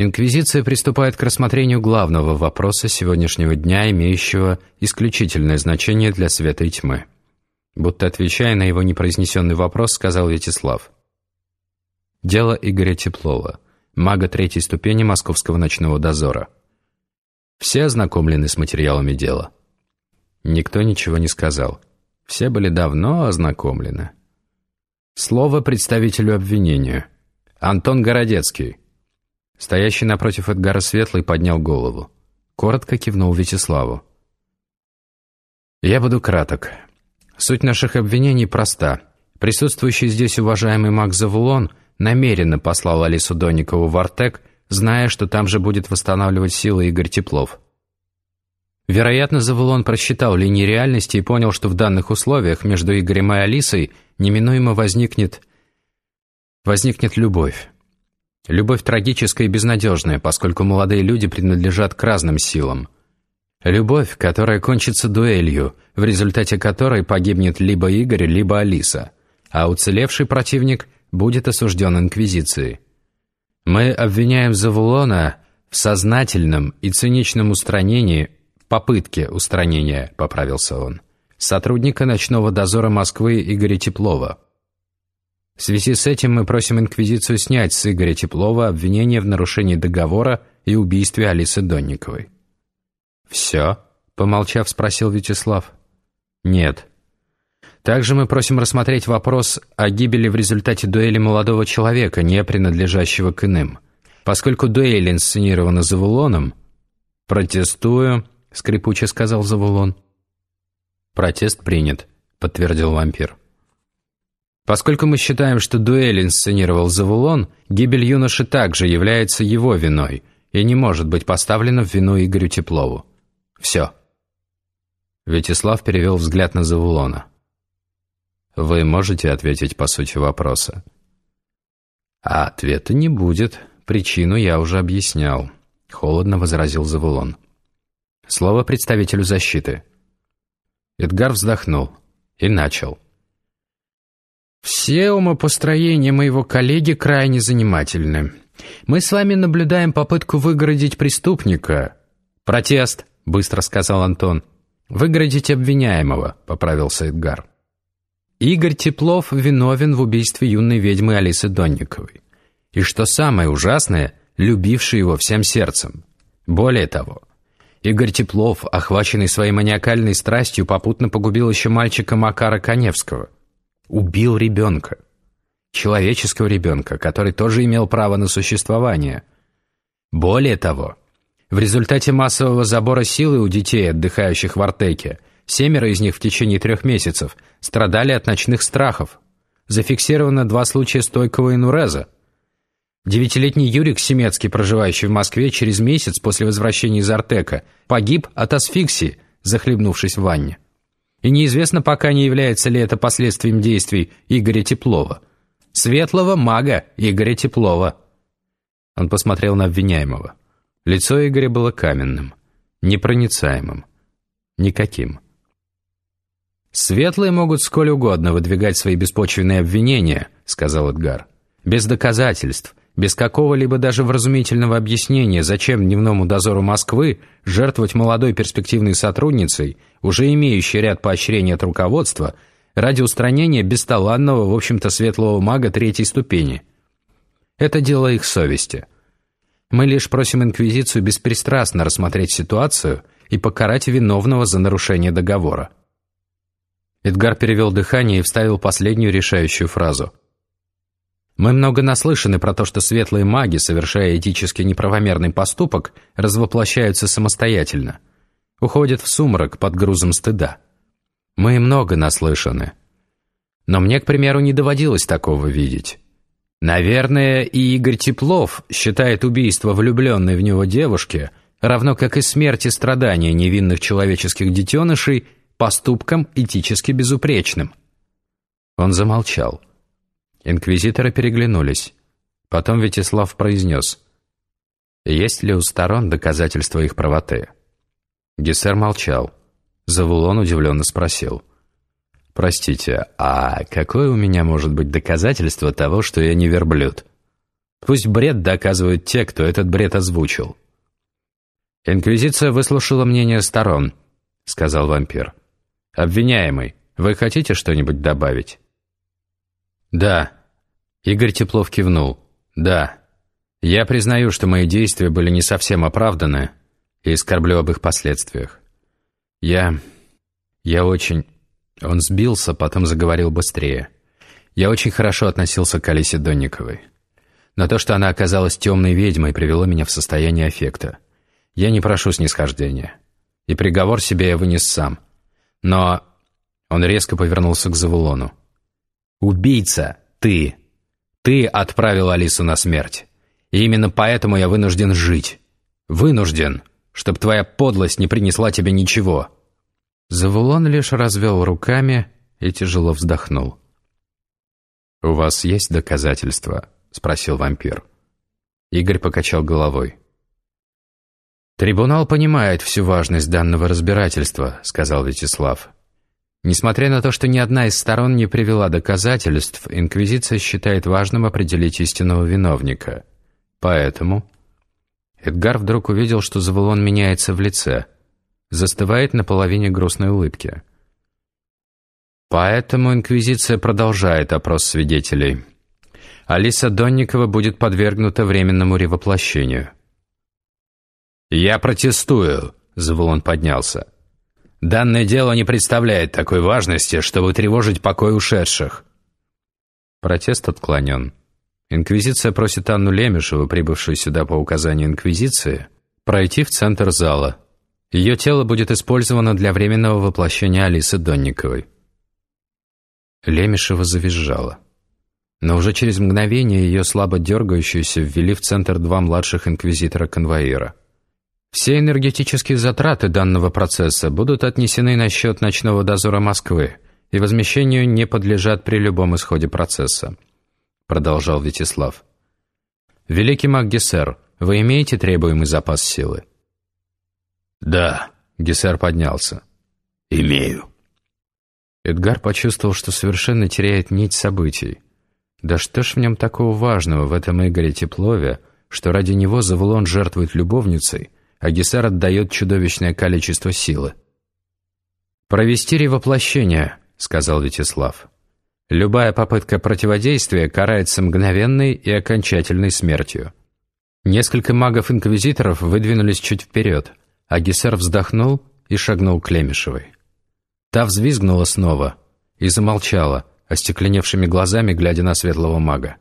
Инквизиция приступает к рассмотрению главного вопроса сегодняшнего дня, имеющего исключительное значение для света и тьмы. Будто отвечая на его непроизнесенный вопрос, сказал Вячеслав. Дело Игоря Теплова, мага третьей ступени Московского ночного дозора. Все ознакомлены с материалами дела. Никто ничего не сказал. Все были давно ознакомлены. Слово представителю обвинения. Антон Городецкий. Стоящий напротив Эдгара Светлый поднял голову. Коротко кивнул Вячеславу. «Я буду краток. Суть наших обвинений проста. Присутствующий здесь уважаемый маг Завулон намеренно послал Алису Донникову в Артек, зная, что там же будет восстанавливать силы Игорь Теплов. Вероятно, Завулон просчитал линии реальности и понял, что в данных условиях между Игорем и Алисой неминуемо возникнет... возникнет любовь. Любовь трагическая и безнадежная, поскольку молодые люди принадлежат к разным силам. Любовь, которая кончится дуэлью, в результате которой погибнет либо Игорь, либо Алиса, а уцелевший противник будет осужден Инквизицией. Мы обвиняем Завулона в сознательном и циничном устранении, попытке устранения, поправился он, сотрудника ночного дозора Москвы Игоря Теплова, в связи с этим мы просим Инквизицию снять с Игоря Теплова обвинение в нарушении договора и убийстве Алисы Донниковой». «Все?» — помолчав, спросил Вячеслав. «Нет. Также мы просим рассмотреть вопрос о гибели в результате дуэли молодого человека, не принадлежащего к иным. Поскольку дуэль инсценирована Завулоном...» «Протестую», — скрипуче сказал Завулон. «Протест принят», — подтвердил вампир. Поскольку мы считаем, что дуэль инсценировал Завулон, гибель юноши также является его виной и не может быть поставлена в вину Игорю Теплову. Все. Вячеслав перевел взгляд на Завулона. Вы можете ответить по сути вопроса? А ответа не будет. Причину я уже объяснял. Холодно возразил Завулон. Слово представителю защиты. Эдгар вздохнул и начал. Все умопостроения моего коллеги крайне занимательны. Мы с вами наблюдаем попытку выгородить преступника. Протест, быстро сказал Антон. Выгородить обвиняемого, поправился Эдгар. Игорь Теплов виновен в убийстве юной ведьмы Алисы Донниковой. И что самое ужасное, любивший его всем сердцем. Более того, Игорь Теплов, охваченный своей маниакальной страстью, попутно погубил еще мальчика Макара Коневского – убил ребенка. Человеческого ребенка, который тоже имел право на существование. Более того, в результате массового забора силы у детей, отдыхающих в Артеке, семеро из них в течение трех месяцев страдали от ночных страхов. Зафиксировано два случая стойкого инуреза. Девятилетний Юрик Семецкий, проживающий в Москве, через месяц после возвращения из Артека, погиб от асфиксии, захлебнувшись в ванне. И неизвестно пока не является ли это последствием действий Игоря Теплова. Светлого мага Игоря Теплова. Он посмотрел на обвиняемого. Лицо Игоря было каменным, непроницаемым, никаким. «Светлые могут сколь угодно выдвигать свои беспочвенные обвинения», — сказал Эдгар. «Без доказательств, без какого-либо даже вразумительного объяснения, зачем дневному дозору Москвы жертвовать молодой перспективной сотрудницей, уже имеющей ряд поощрений от руководства, ради устранения бесталанного, в общем-то, светлого мага третьей ступени. Это дело их совести. Мы лишь просим Инквизицию беспристрастно рассмотреть ситуацию и покарать виновного за нарушение договора. Эдгар перевел дыхание и вставил последнюю решающую фразу – мы много наслышаны про то, что светлые маги, совершая этически неправомерный поступок, развоплощаются самостоятельно. Уходят в сумрак под грузом стыда. Мы много наслышаны. Но мне, к примеру, не доводилось такого видеть. Наверное, и Игорь Теплов считает убийство влюбленной в него девушки, равно как и смерть и страдания невинных человеческих детенышей, поступком этически безупречным. Он замолчал. Инквизиторы переглянулись. Потом Вячеслав произнес. «Есть ли у сторон доказательства их правоты?» Гессер молчал. Завулон удивленно спросил. «Простите, а какое у меня может быть доказательство того, что я не верблюд?» Пусть бред доказывают те, кто этот бред озвучил. «Инквизиция выслушала мнение сторон», — сказал вампир. «Обвиняемый, вы хотите что-нибудь добавить?» «Да». Игорь Теплов кивнул. «Да. Я признаю, что мои действия были не совсем оправданы и скорблю об их последствиях. Я... я очень...» Он сбился, потом заговорил быстрее. «Я очень хорошо относился к Алисе Донниковой. Но то, что она оказалась темной ведьмой, привело меня в состояние аффекта. Я не прошу снисхождения. И приговор себе я вынес сам. Но...» Он резко повернулся к Завулону. «Убийца! Ты! Ты отправил Алису на смерть. И именно поэтому я вынужден жить. Вынужден, чтобы твоя подлость не принесла тебе ничего». Завулон лишь развел руками и тяжело вздохнул. «У вас есть доказательства?» — спросил вампир. Игорь покачал головой. «Трибунал понимает всю важность данного разбирательства», — сказал Вячеслав. Несмотря на то, что ни одна из сторон не привела доказательств, Инквизиция считает важным определить истинного виновника. Поэтому... Эдгар вдруг увидел, что Завулон меняется в лице. Застывает на половине грустной улыбки. Поэтому Инквизиция продолжает опрос свидетелей. Алиса Донникова будет подвергнута временному ревоплощению. «Я протестую», — Завулон поднялся. Данное дело не представляет такой важности, чтобы тревожить покой ушедших. Протест отклонен. Инквизиция просит Анну Лемешеву, прибывшую сюда по указанию Инквизиции, пройти в центр зала. Ее тело будет использовано для временного воплощения Алисы Донниковой. Лемешева завизжала. Но уже через мгновение ее слабо дергающуюся ввели в центр два младших инквизитора-конвоира. Все энергетические затраты данного процесса будут отнесены на счет ночного дозора Москвы и возмещению не подлежат при любом исходе процесса», — продолжал Вячеслав. «Великий маг Гессер, вы имеете требуемый запас силы?» «Да», — Гессер поднялся. «Имею». Эдгар почувствовал, что совершенно теряет нить событий. Да что ж в нем такого важного, в этом Игоре Теплове, что ради него Завулон жертвует любовницей — а Гессер отдает чудовищное количество силы. «Провести ревоплощение», — сказал Вячеслав. «Любая попытка противодействия карается мгновенной и окончательной смертью». Несколько магов-инквизиторов выдвинулись чуть вперед, а Гессер вздохнул и шагнул к Лемешевой. Та взвизгнула снова и замолчала, остекленевшими глазами глядя на светлого мага.